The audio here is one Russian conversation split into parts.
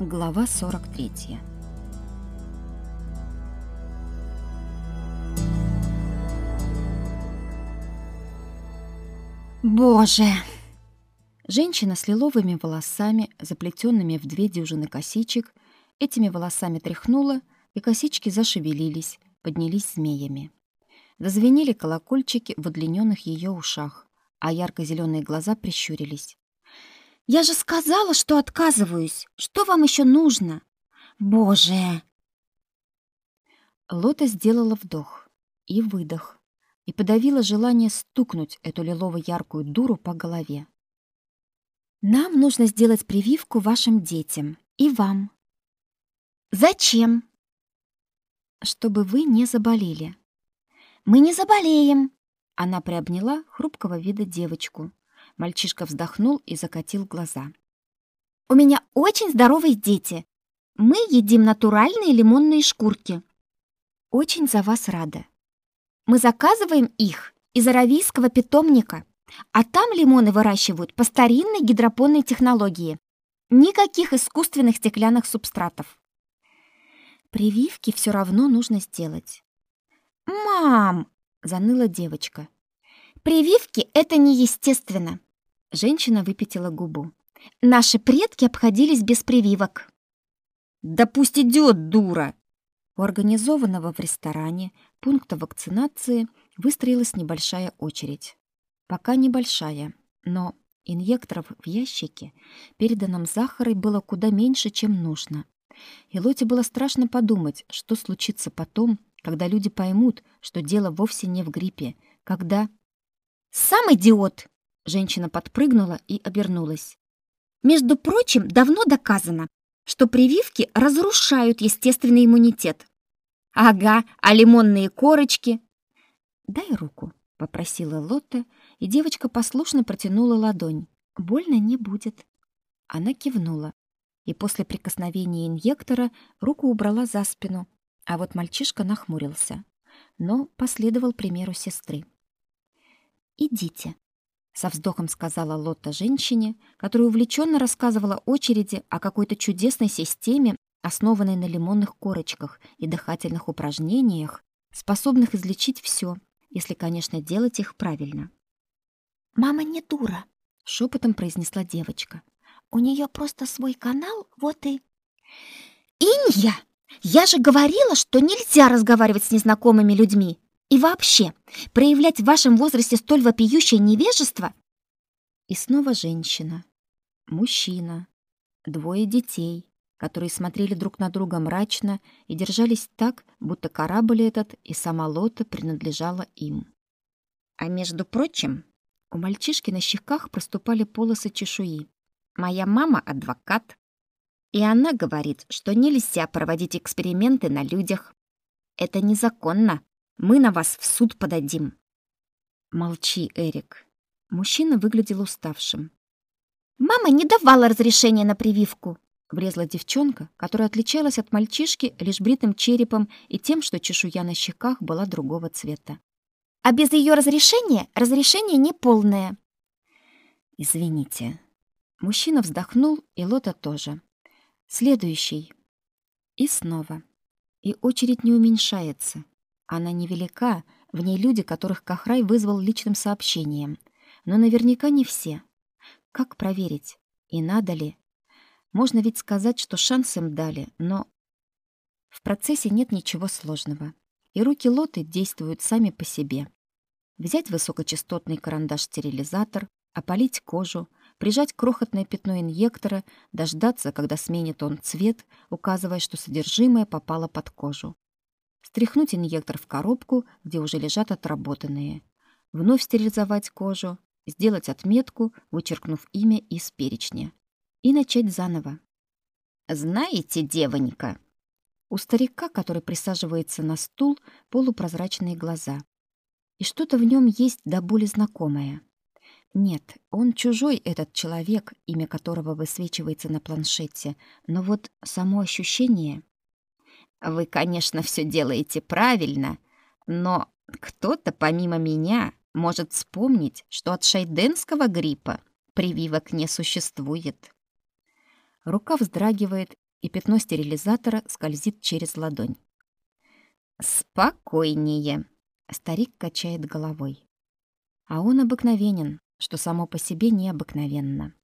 Глава 43. Боже! Женщина с лиловыми волосами, заплетенными в две дюжины косичек, этими волосами тряхнула, и косички зашевелились, поднялись змеями. Зазвенели колокольчики в удлиненных ее ушах, а ярко зеленые глаза прищурились. Я же сказала, что отказываюсь. Что вам еще нужно? Боже. Лота сделала вдох и выдох и подавила желание стукнуть эту лилово-яркую дуру по голове. Нам нужно сделать прививку вашим детям и вам. Зачем? Чтобы вы не заболели. Мы не заболеем. Она приобняла хрупкого вида девочку, Мальчишка вздохнул и закатил глаза. У меня очень здоровые дети. Мы едим натуральные лимонные шкурки. Очень за вас рада. Мы заказываем их из аравийского питомника, а там лимоны выращивают по старинной гидропонной технологии. Никаких искусственных стеклянных субстратов. Прививки все равно нужно сделать. Мам, заныла девочка. Прививки это неестественно. Женщина выпятила губу. Наши предки обходились без прививок. Да пусть идет, дура. У организованного в ресторане пункта вакцинации выстроилась небольшая очередь. Пока небольшая, но инъекторов в ящике, переданном Захарой, было куда меньше, чем нужно. И Лоте было страшно подумать, что случится потом, когда люди поймут, что дело вовсе не в гриппе, когда... «Сам идиот!» Женщина подпрыгнула и обернулась. Между прочим, давно доказано, что прививки разрушают естественный иммунитет. Ага, а лимонные корочки? Дай руку, попросила Лотта, и девочка послушно протянула ладонь. Больно не будет. Она кивнула, и после прикосновения инъектора руку убрала за спину, а вот мальчишка нахмурился, но последовал примеру сестры. Идите, со вздохом сказала Лотта женщине, которая увлеченно рассказывала очереди о какой-то чудесной системе, основанной на лимонных корочках и дыхательных упражнениях, способных излечить все, если, конечно, делать их правильно. «Мама не дура», — шепотом произнесла девочка. «У нее просто свой канал, вот и...» «Инья! Я же говорила, что нельзя разговаривать с незнакомыми людьми!» И вообще, проявлять в вашем возрасте столь вопиющее невежество? И снова женщина, мужчина, двое детей, которые смотрели друг на друга мрачно и держались так, будто корабль этот и сама лота принадлежала им. А между прочим, у мальчишки на щеках проступали полосы чешуи. Моя мама адвокат, и она говорит, что нельзя проводить эксперименты на людях. Это незаконно. Мы на вас в суд подадим. Молчи, Эрик. Мужчина выглядел уставшим. Мама не давала разрешения на прививку, влезла девчонка, которая отличалась от мальчишки лишь бритым черепом и тем, что чешуя на щеках была другого цвета. А без ее разрешения разрешение неполное. Извините. Мужчина вздохнул, и Лота тоже. Следующий. И снова. И очередь не уменьшается. Она невелика, в ней люди, которых Кахрай вызвал личным сообщением. Но наверняка не все. Как проверить? И надо ли? Можно ведь сказать, что шанс им дали, но... В процессе нет ничего сложного. И руки Лоты действуют сами по себе. Взять высокочастотный карандаш-стерилизатор, опалить кожу, прижать крохотное пятно инъектора, дождаться, когда сменит он цвет, указывая, что содержимое попало под кожу стряхнуть инъектор в коробку, где уже лежат отработанные, вновь стерилизовать кожу, сделать отметку, вычеркнув имя из перечня, и начать заново. «Знаете, девонька...» У старика, который присаживается на стул, полупрозрачные глаза. И что-то в нем есть до боли знакомое. Нет, он чужой, этот человек, имя которого высвечивается на планшете, но вот само ощущение... Вы, конечно, все делаете правильно, но кто-то помимо меня может вспомнить, что от шайденского гриппа прививок не существует. Рука вздрагивает, и пятно стерилизатора скользит через ладонь. «Спокойнее», — старик качает головой. А он обыкновенен, что само по себе необыкновенно.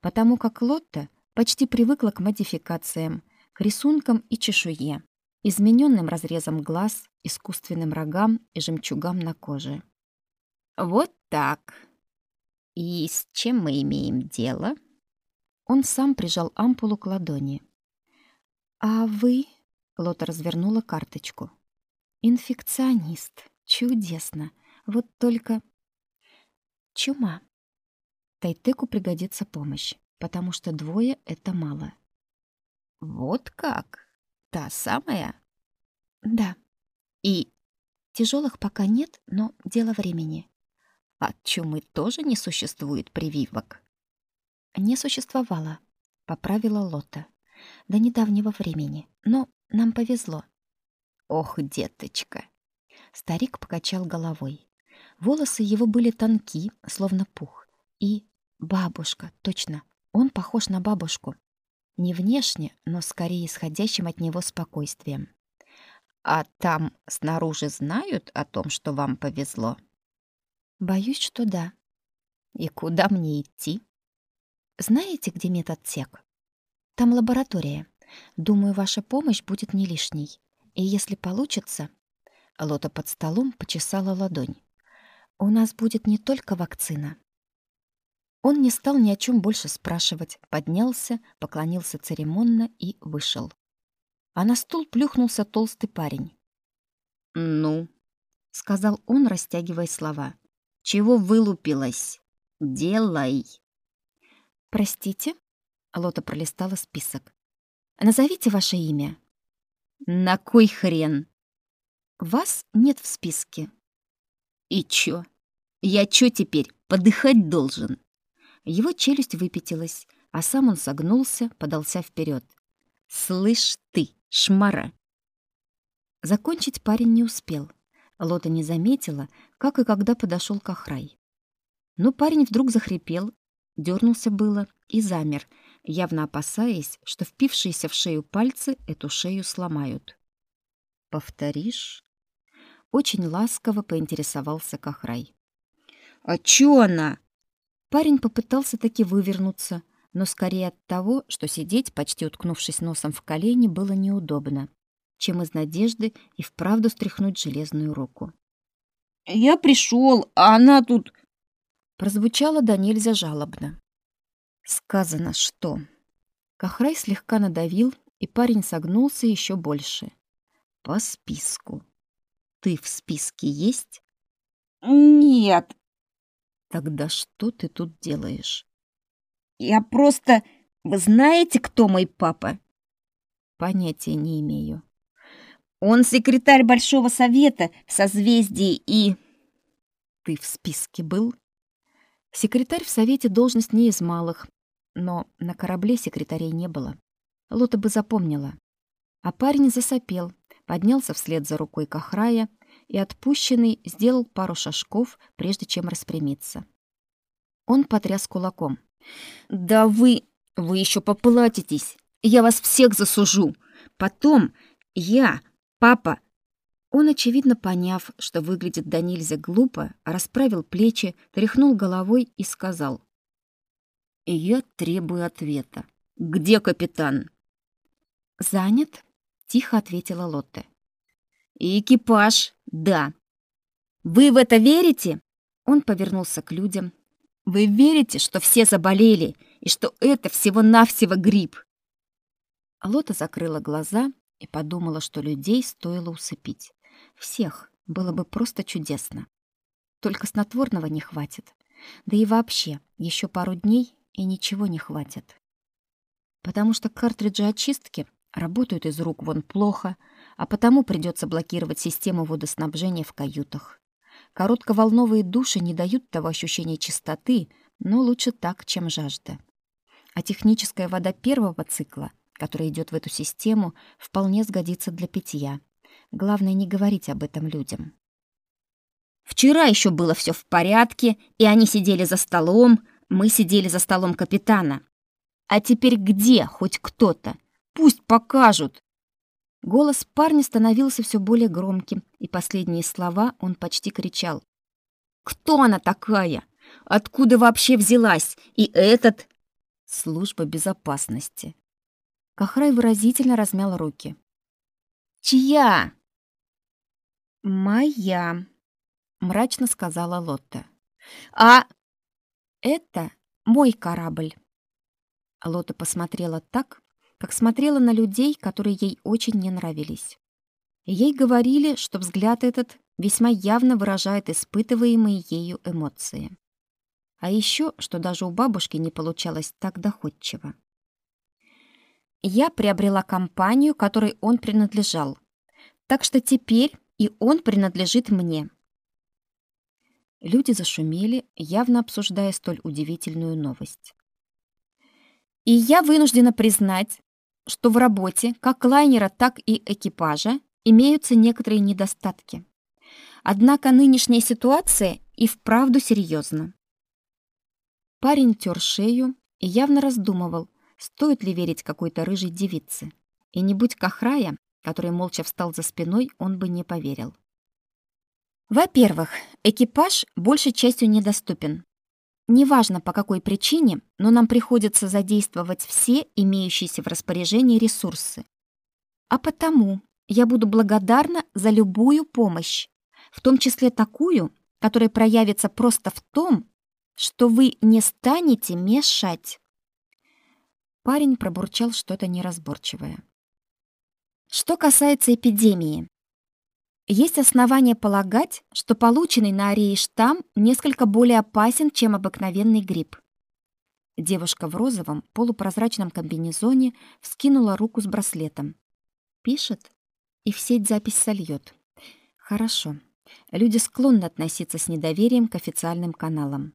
Потому как Лотта почти привыкла к модификациям, к рисункам и чешуе, измененным разрезам глаз, искусственным рогам и жемчугам на коже. «Вот так. И с чем мы имеем дело?» Он сам прижал ампулу к ладони. «А вы?» — Лота развернула карточку. «Инфекционист. Чудесно. Вот только...» «Чума. Тайтеку пригодится помощь, потому что двое — это мало». «Вот как? Та самая?» «Да. И тяжелых пока нет, но дело времени». «От чумы тоже не существует прививок?» «Не существовало», — поправила Лота. «До недавнего времени. Но нам повезло». «Ох, деточка!» Старик покачал головой. Волосы его были тонки, словно пух. И бабушка, точно, он похож на бабушку. Не внешне, но скорее исходящим от него спокойствием. «А там снаружи знают о том, что вам повезло?» «Боюсь, что да». «И куда мне идти?» Знаете, где медотсек? Там лаборатория. Думаю, ваша помощь будет не лишней. И если получится... Лота под столом почесала ладонь. У нас будет не только вакцина. Он не стал ни о чем больше спрашивать, поднялся, поклонился церемонно и вышел. А на стул плюхнулся толстый парень. «Ну», — сказал он, растягивая слова, — «чего вылупилась? Делай!» «Простите?» — Лота пролистала список. «Назовите ваше имя». «На кой хрен?» «Вас нет в списке». «И чё? Я чё теперь, подыхать должен?» Его челюсть выпятилась, а сам он согнулся, подался вперед. «Слышь ты, шмара!» Закончить парень не успел. Лота не заметила, как и когда подошел к охрай. Но парень вдруг захрипел дернулся было и замер, явно опасаясь, что впившиеся в шею пальцы эту шею сломают. «Повторишь?» Очень ласково поинтересовался Кахрай. «А чё она?» Парень попытался таки вывернуться, но скорее от того, что сидеть, почти уткнувшись носом в колени, было неудобно, чем из надежды и вправду стряхнуть железную руку. «Я пришел, а она тут...» прозвучало до нельзя жалобно. Сказано что? Кахрай слегка надавил, и парень согнулся еще больше. По списку. Ты в списке есть? Нет. Тогда что ты тут делаешь? Я просто... Вы знаете, кто мой папа? Понятия не имею. Он секретарь Большого Совета в созвездии и... Ты в списке был? Секретарь в совете должность не из малых, но на корабле секретарей не было. Лота бы запомнила. А парень засопел, поднялся вслед за рукой Кахрая и отпущенный сделал пару шажков, прежде чем распрямиться. Он потряс кулаком. «Да вы... вы еще поплатитесь! Я вас всех засужу! Потом я, папа, он, очевидно поняв, что выглядит до нельзя глупо, расправил плечи, тряхнул головой и сказал. «Я требую ответа. Где капитан?» «Занят?» — тихо ответила Лотте. «И экипаж, да. Вы в это верите?» Он повернулся к людям. «Вы верите, что все заболели и что это всего-навсего грипп?» Лота закрыла глаза и подумала, что людей стоило усыпить. Всех было бы просто чудесно. Только снотворного не хватит. Да и вообще, еще пару дней и ничего не хватит. Потому что картриджи очистки работают из рук вон плохо, а потому придется блокировать систему водоснабжения в каютах. Коротковолновые души не дают того ощущения чистоты, но лучше так, чем жажда. А техническая вода первого цикла, которая идет в эту систему, вполне сгодится для питья. Главное не говорить об этом людям. Вчера еще было все в порядке, и они сидели за столом, мы сидели за столом капитана. А теперь где хоть кто-то? Пусть покажут. Голос парня становился все более громким, и последние слова он почти кричал. Кто она такая? Откуда вообще взялась? И этот служба безопасности. Кахрай выразительно размял руки. Чья? Моя, мрачно сказала Лотта. А это мой корабль. Лота посмотрела так, как смотрела на людей, которые ей очень не нравились. Ей говорили, что взгляд этот весьма явно выражает испытываемые ею эмоции. А еще, что даже у бабушки не получалось так доходчиво. Я приобрела компанию, которой он принадлежал. Так что теперь и он принадлежит мне. Люди зашумели, явно обсуждая столь удивительную новость. И я вынуждена признать, что в работе как лайнера, так и экипажа имеются некоторые недостатки. Однако нынешняя ситуация и вправду серьезна. Парень тер шею и явно раздумывал, стоит ли верить какой-то рыжей девице. И не будь Кахрая, который молча встал за спиной, он бы не поверил. Во-первых, экипаж большей частью недоступен. Неважно по какой причине, но нам приходится задействовать все имеющиеся в распоряжении ресурсы. А потому я буду благодарна за любую помощь, в том числе такую, которая проявится просто в том, что вы не станете мешать. Парень пробурчал что-то неразборчивое. Что касается эпидемии, есть основания полагать, что полученный на Арее штамм несколько более опасен, чем обыкновенный грипп. Девушка в розовом полупрозрачном комбинезоне вскинула руку с браслетом. Пишет, и в сеть запись сольет. Хорошо. Люди склонны относиться с недоверием к официальным каналам.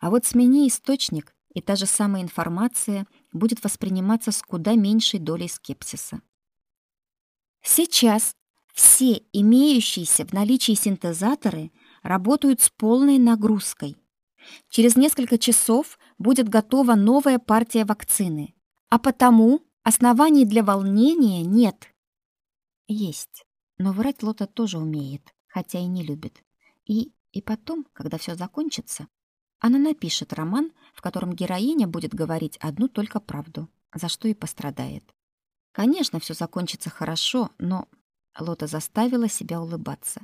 А вот смени источник, и та же самая информация будет восприниматься с куда меньшей долей скепсиса. Сейчас все имеющиеся в наличии синтезаторы работают с полной нагрузкой. Через несколько часов будет готова новая партия вакцины, а потому оснований для волнения нет. Есть, но врать Лота тоже умеет, хотя и не любит. И и потом, когда все закончится, она напишет роман, в котором героиня будет говорить одну только правду, за что и пострадает. Конечно, все закончится хорошо, но Лота заставила себя улыбаться.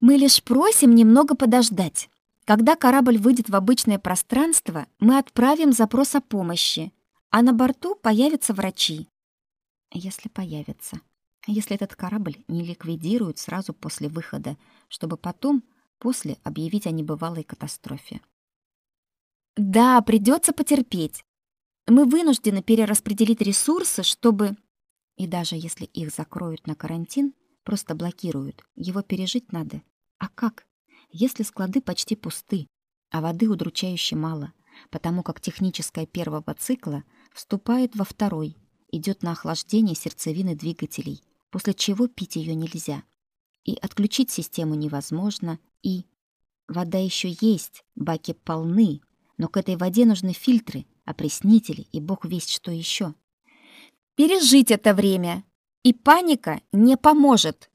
Мы лишь просим немного подождать. Когда корабль выйдет в обычное пространство, мы отправим запрос о помощи, а на борту появятся врачи. Если появятся. Если этот корабль не ликвидируют сразу после выхода, чтобы потом, после, объявить о небывалой катастрофе. Да, придется потерпеть. Мы вынуждены перераспределить ресурсы, чтобы и даже если их закроют на карантин, просто блокируют, его пережить надо. А как? Если склады почти пусты, а воды удручающе мало, потому как техническая первого цикла вступает во второй, идет на охлаждение сердцевины двигателей, после чего пить ее нельзя. И отключить систему невозможно, и... Вода еще есть, баки полны, но к этой воде нужны фильтры, опреснители и бог весть что еще пережить это время, и паника не поможет.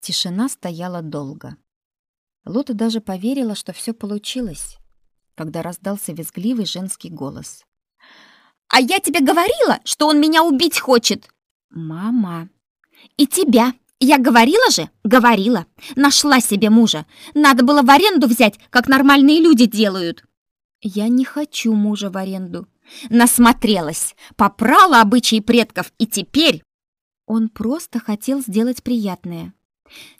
Тишина стояла долго. Лота даже поверила, что все получилось, когда раздался визгливый женский голос. «А я тебе говорила, что он меня убить хочет!» «Мама!» «И тебя! Я говорила же? Говорила! Нашла себе мужа! Надо было в аренду взять, как нормальные люди делают!» «Я не хочу мужа в аренду. Насмотрелась, попрала обычаи предков, и теперь... Он просто хотел сделать приятное.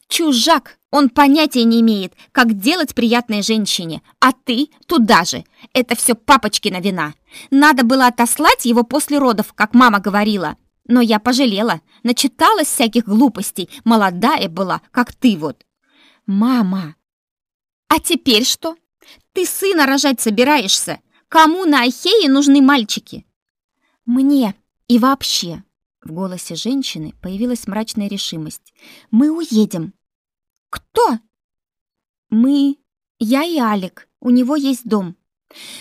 Чужак, он понятия не имеет, как делать приятное женщине, а ты туда же. Это все папочкина вина. Надо было отослать его после родов, как мама говорила. Но я пожалела, начиталась всяких глупостей, молодая была, как ты вот. Мама! А теперь что? Ты сына рожать собираешься? Кому на Ахее нужны мальчики? Мне и вообще. В голосе женщины появилась мрачная решимость. Мы уедем. Кто? Мы. Я и Алик. У него есть дом.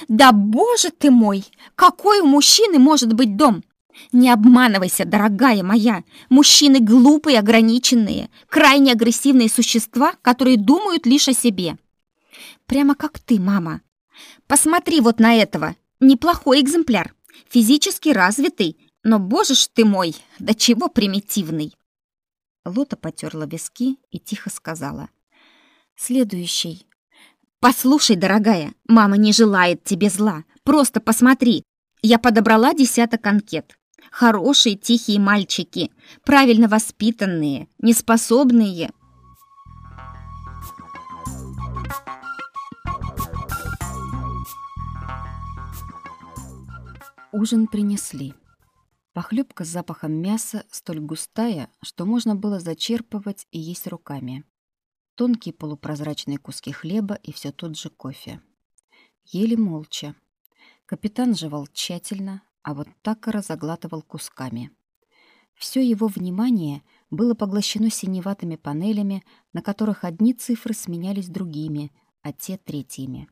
Да боже ты мой! Какой у мужчины может быть дом? Не обманывайся, дорогая моя. Мужчины глупые, ограниченные, крайне агрессивные существа, которые думают лишь о себе. Прямо как ты, мама. Посмотри вот на этого. Неплохой экземпляр. Физически развитый, но, боже ж ты мой, до чего примитивный. Лота потерла виски и тихо сказала. Следующий. Послушай, дорогая, мама не желает тебе зла. Просто посмотри. Я подобрала десяток анкет. Хорошие, тихие мальчики, правильно воспитанные, неспособные. Ужин принесли. Похлебка с запахом мяса столь густая, что можно было зачерпывать и есть руками. Тонкие полупрозрачные куски хлеба и все тот же кофе. Ели молча. Капитан жевал тщательно, а вот Такара заглатывал кусками. Все его внимание было поглощено синеватыми панелями, на которых одни цифры сменялись другими, а те третьими.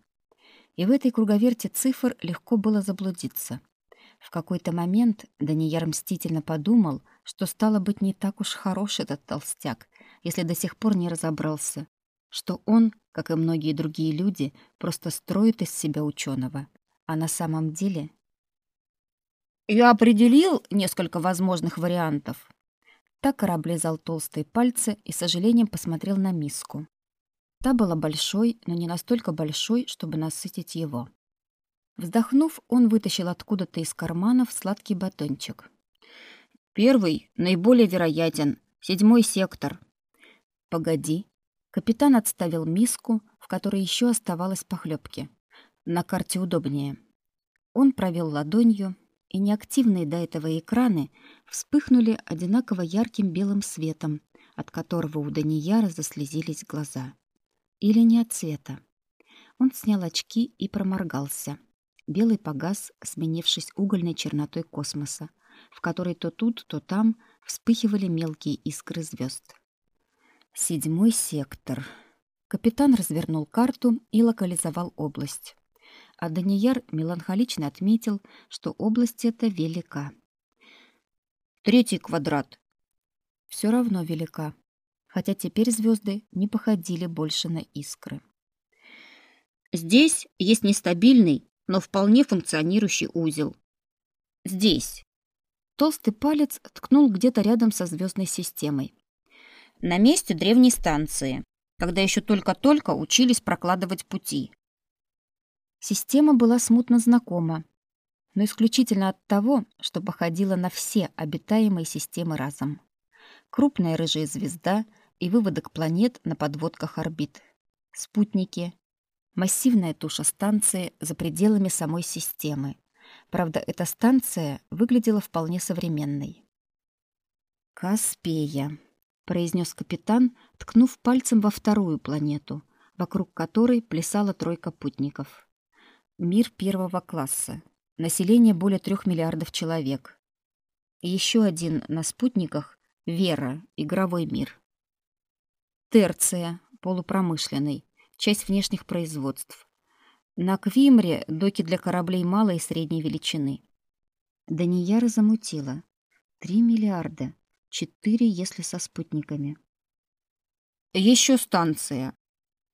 И в этой круговерте цифр легко было заблудиться. В какой-то момент Данияр мстительно подумал, что стало быть не так уж хорош этот толстяк, если до сих пор не разобрался, что он, как и многие другие люди, просто строит из себя ученого, а на самом деле я определил несколько возможных вариантов. Так облизал толстые пальцы и с сожалением посмотрел на миску. Та была большой, но не настолько большой, чтобы насытить его. Вздохнув, он вытащил откуда-то из карманов сладкий батончик. Первый наиболее вероятен. Седьмой сектор. Погоди. Капитан отставил миску, в которой еще оставалось похлебки. На карте удобнее. Он провел ладонью, и неактивные до этого экраны вспыхнули одинаково ярким белым светом, от которого у Данияра заслезились глаза. Или не от цвета. Он снял очки и проморгался. Белый погас, сменившись угольной чернотой космоса, в которой то тут, то там вспыхивали мелкие искры звезд. Седьмой сектор. Капитан развернул карту и локализовал область а Данияр меланхолично отметил, что область эта велика. Третий квадрат. Все равно велика, хотя теперь звезды не походили больше на искры. Здесь есть нестабильный, но вполне функционирующий узел. Здесь. Толстый палец ткнул где-то рядом со звездной системой. На месте древней станции, когда еще только-только учились прокладывать пути. Система была смутно знакома, но исключительно от того, что походила на все обитаемые системы разом. Крупная рыжая звезда и выводок планет на подводках орбит. Спутники. Массивная туша станции за пределами самой системы. Правда, эта станция выглядела вполне современной. «Каспея», — произнес капитан, ткнув пальцем во вторую планету, вокруг которой плясала тройка путников. Мир первого класса. Население более трех миллиардов человек. Еще один на спутниках — Вера, игровой мир. Терция, полупромышленный, часть внешних производств. На Квимре доки для кораблей малой и средней величины. Данияра замутила. Три миллиарда. Четыре, если со спутниками. Еще станция,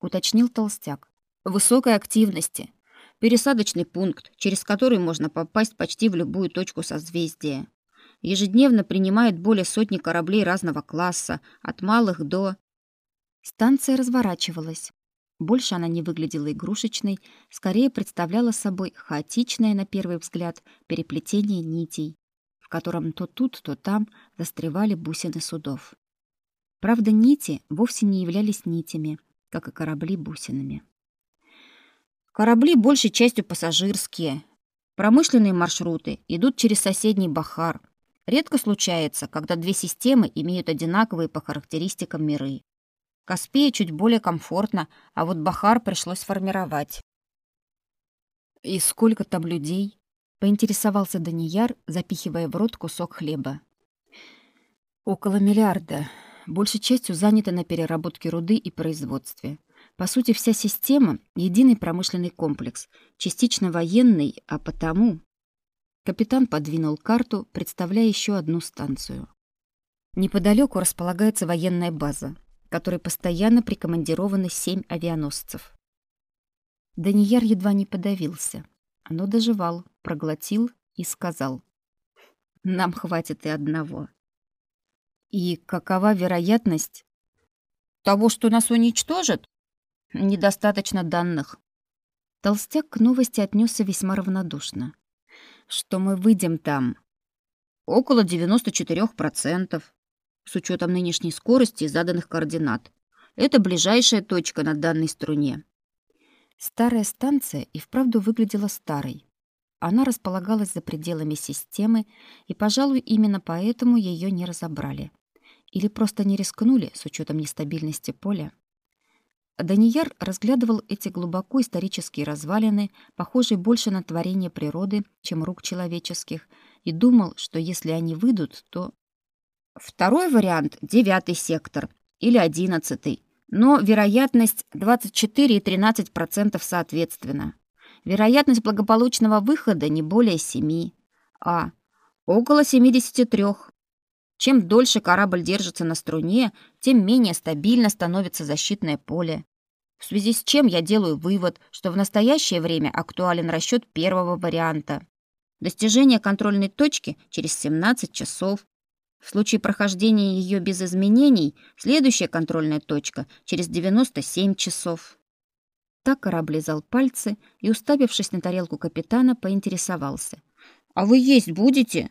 уточнил толстяк. Высокой активности пересадочный пункт, через который можно попасть почти в любую точку созвездия. Ежедневно принимает более сотни кораблей разного класса, от малых до... Станция разворачивалась. Больше она не выглядела игрушечной, скорее представляла собой хаотичное, на первый взгляд, переплетение нитей, в котором то тут, то там застревали бусины судов. Правда, нити вовсе не являлись нитями, как и корабли бусинами. Корабли большей частью пассажирские. Промышленные маршруты идут через соседний Бахар. Редко случается, когда две системы имеют одинаковые по характеристикам миры. Каспия чуть более комфортно, а вот Бахар пришлось формировать. «И сколько там людей?» — поинтересовался Данияр, запихивая в рот кусок хлеба. «Около миллиарда. Большей частью заняты на переработке руды и производстве. По сути, вся система — единый промышленный комплекс, частично военный, а потому... Капитан подвинул карту, представляя еще одну станцию. Неподалеку располагается военная база, которой постоянно прикомандированы семь авианосцев. Данияр едва не подавился, но доживал, проглотил и сказал. «Нам хватит и одного». «И какова вероятность?» «Того, что нас уничтожат?» «Недостаточно данных». Толстяк к новости отнесся весьма равнодушно. «Что мы выйдем там?» «Около 94%, с учетом нынешней скорости и заданных координат. Это ближайшая точка на данной струне. Старая станция и вправду выглядела старой. Она располагалась за пределами системы, и, пожалуй, именно поэтому ее не разобрали. Или просто не рискнули с учетом нестабильности поля. Данияр разглядывал эти глубоко исторические развалины, похожие больше на творение природы, чем рук человеческих, и думал, что если они выйдут, то... Второй вариант — девятый сектор или одиннадцатый, но вероятность 24 и 13% соответственно. Вероятность благополучного выхода не более 7, а около 73. Чем дольше корабль держится на струне, тем менее стабильно становится защитное поле. В связи с чем я делаю вывод, что в настоящее время актуален расчет первого варианта. Достижение контрольной точки через 17 часов, в случае прохождения ее без изменений, следующая контрольная точка через 97 часов. Так облизал пальцы и, уставившись на тарелку капитана, поинтересовался. «А вы есть будете?»